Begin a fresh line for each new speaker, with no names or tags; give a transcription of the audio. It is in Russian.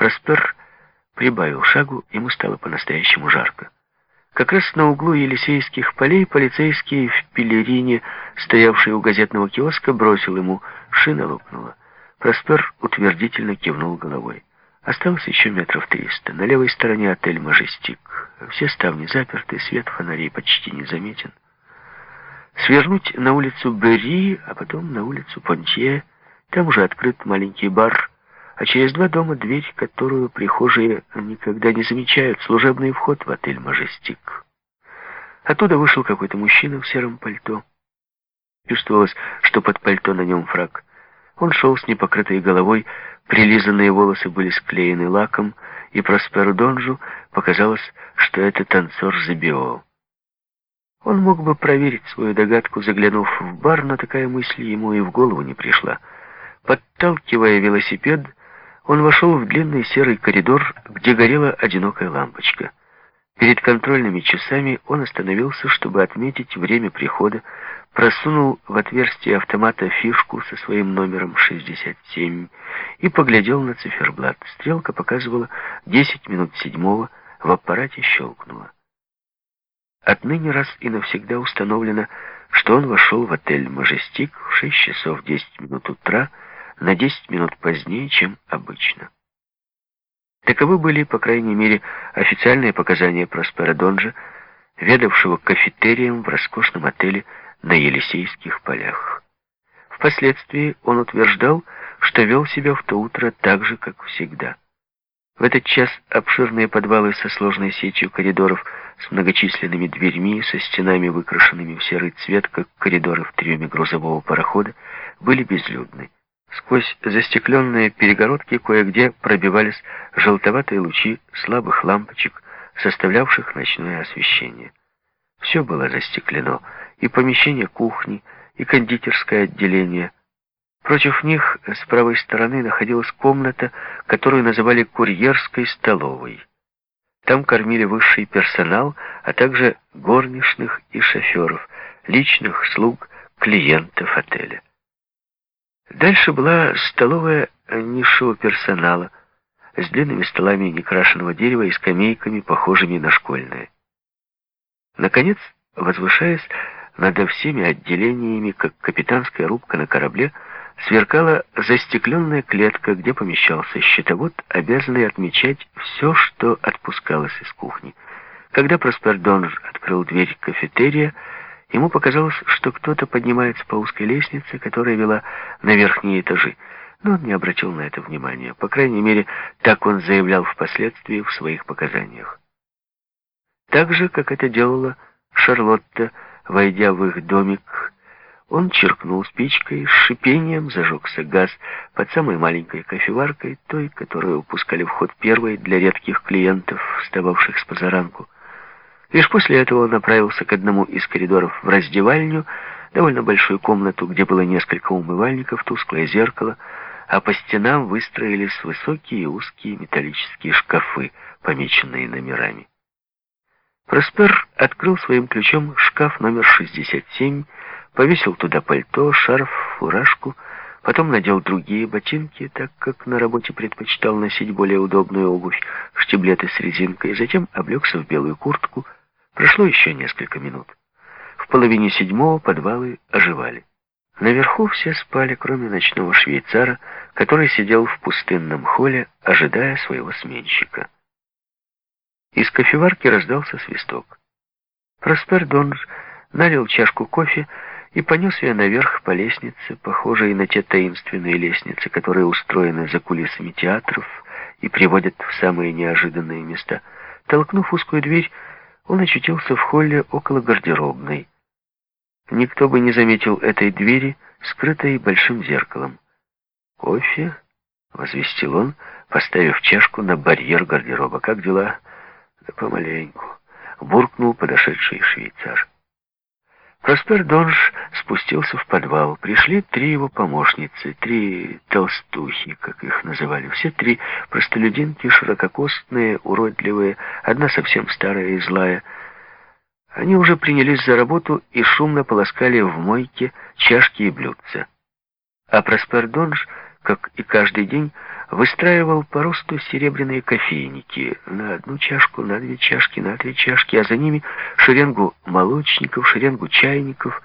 Проспер прибавил шагу, ему стало по-настоящему жарко. Как раз на углу Елисейских полей полицейский в пелерине, стоявший у газетного киоска, бросил ему, шина лопнула. Проспер утвердительно кивнул головой. Осталось еще метров триста. На левой стороне отель «Мажестик». Все ставни заперты, свет фонарей почти не заметен. Свернуть на улицу Бери, а потом на улицу Понтье. Там уже открыт маленький бар, а через два дома дверь, которую прихожие никогда не замечают, служебный вход в отель «Мажестик». Оттуда вышел какой-то мужчина в сером пальто. Чувствовалось, что под пальто на нем фраг. Он шел с непокрытой головой, прилизанные волосы были склеены лаком, и Просперу Донжу показалось, что это танцор Забио. Он мог бы проверить свою догадку, заглянув в бар, но такая мысль ему и в голову не пришла. Подталкивая велосипед, он вошел в длинный серый коридор, где горела одинокая лампочка. Перед контрольными часами он остановился, чтобы отметить время прихода, просунул в отверстие автомата фишку со своим номером 67 и поглядел на циферблат. Стрелка показывала 10 минут седьмого, в аппарате щелкнула. Отныне раз и навсегда установлено, что он вошел в отель «Мажестик» в 6 часов 10 минут утра, на 10 минут позднее, чем обычно. Таковы были, по крайней мере, официальные показания Проспера Донжа, ведавшего кафетерием в роскошном отеле на Елисейских полях. Впоследствии он утверждал, что вел себя в то утро так же, как всегда. В этот час обширные подвалы со сложной сетью коридоров с многочисленными дверьми, со стенами, выкрашенными в серый цвет, как коридоры в трюме грузового парохода, были безлюдны. Сквозь застекленные перегородки кое-где пробивались желтоватые лучи слабых лампочек, составлявших ночное освещение. Все было застеклено, и помещение кухни, и кондитерское отделение. Против них с правой стороны находилась комната, которую называли курьерской столовой. Там кормили высший персонал, а также горничных и шоферов, личных слуг, клиентов отеля. Дальше была столовая низшего персонала с длинными столами некрашенного дерева и скамейками, похожими на школьные. Наконец, возвышаясь над всеми отделениями, как капитанская рубка на корабле, сверкала застекленная клетка, где помещался счетовод, обязанный отмечать все, что отпускалось из кухни. Когда Проспер Донж открыл дверь кафетерия, ему показалось, что кто-то поднимается по узкой лестнице, которая вела на верхние этажи. Но он не обратил на это внимания. По крайней мере, так он заявлял впоследствии в своих показаниях. Так же, как это делала Шарлотта, войдя в их домик, он черкнул спичкой, с шипением зажегся газ под самой маленькой кофеваркой, той, которую упускали в ход первой для редких клиентов, встававших с позаранку. Лишь после этого он направился к одному из коридоров в раздевальню, довольно большую комнату, где было несколько умывальников, тусклое зеркало, а по стенам выстроились высокие узкие металлические шкафы, помеченные номерами. Проспер открыл своим ключом шкаф номер 67, повесил туда пальто, шарф, фуражку, потом надел другие ботинки, так как на работе предпочитал носить более удобную обувь, штиблеты с резинкой, затем облегся в белую куртку. Прошло еще несколько минут. В половине седьмого подвалы оживали. Наверху все спали, кроме ночного швейцара, который сидел в пустынном холле, ожидая своего сменщика. Из кофеварки раздался свисток. Проспер Донж налил чашку кофе и понес ее наверх по лестнице, похожей на те таинственные лестницы, которые устроены за кулисами театров и приводят в самые неожиданные места. Толкнув узкую дверь, он очутился в холле около гардеробной. Никто бы не заметил этой двери, скрытой большим зеркалом. «Кофе?» — возвестил он, поставив чашку на барьер гардероба. «Как дела?» «Да помаленьку», — буркнул подошедший швейцар. Проспер Донж спустился в подвал. Пришли три его помощницы, три толстухи, как их называли. Все три простолюдинки, ширококостные, уродливые, одна совсем старая и злая. Они уже принялись за работу и шумно полоскали в мойке чашки и блюдца. А Проспер Донж, как и каждый день, выстраивал по росту серебряные кофейники. На одну чашку, на две чашки, на три чашки, а за ними шеренгу молочников, шеренгу чайников,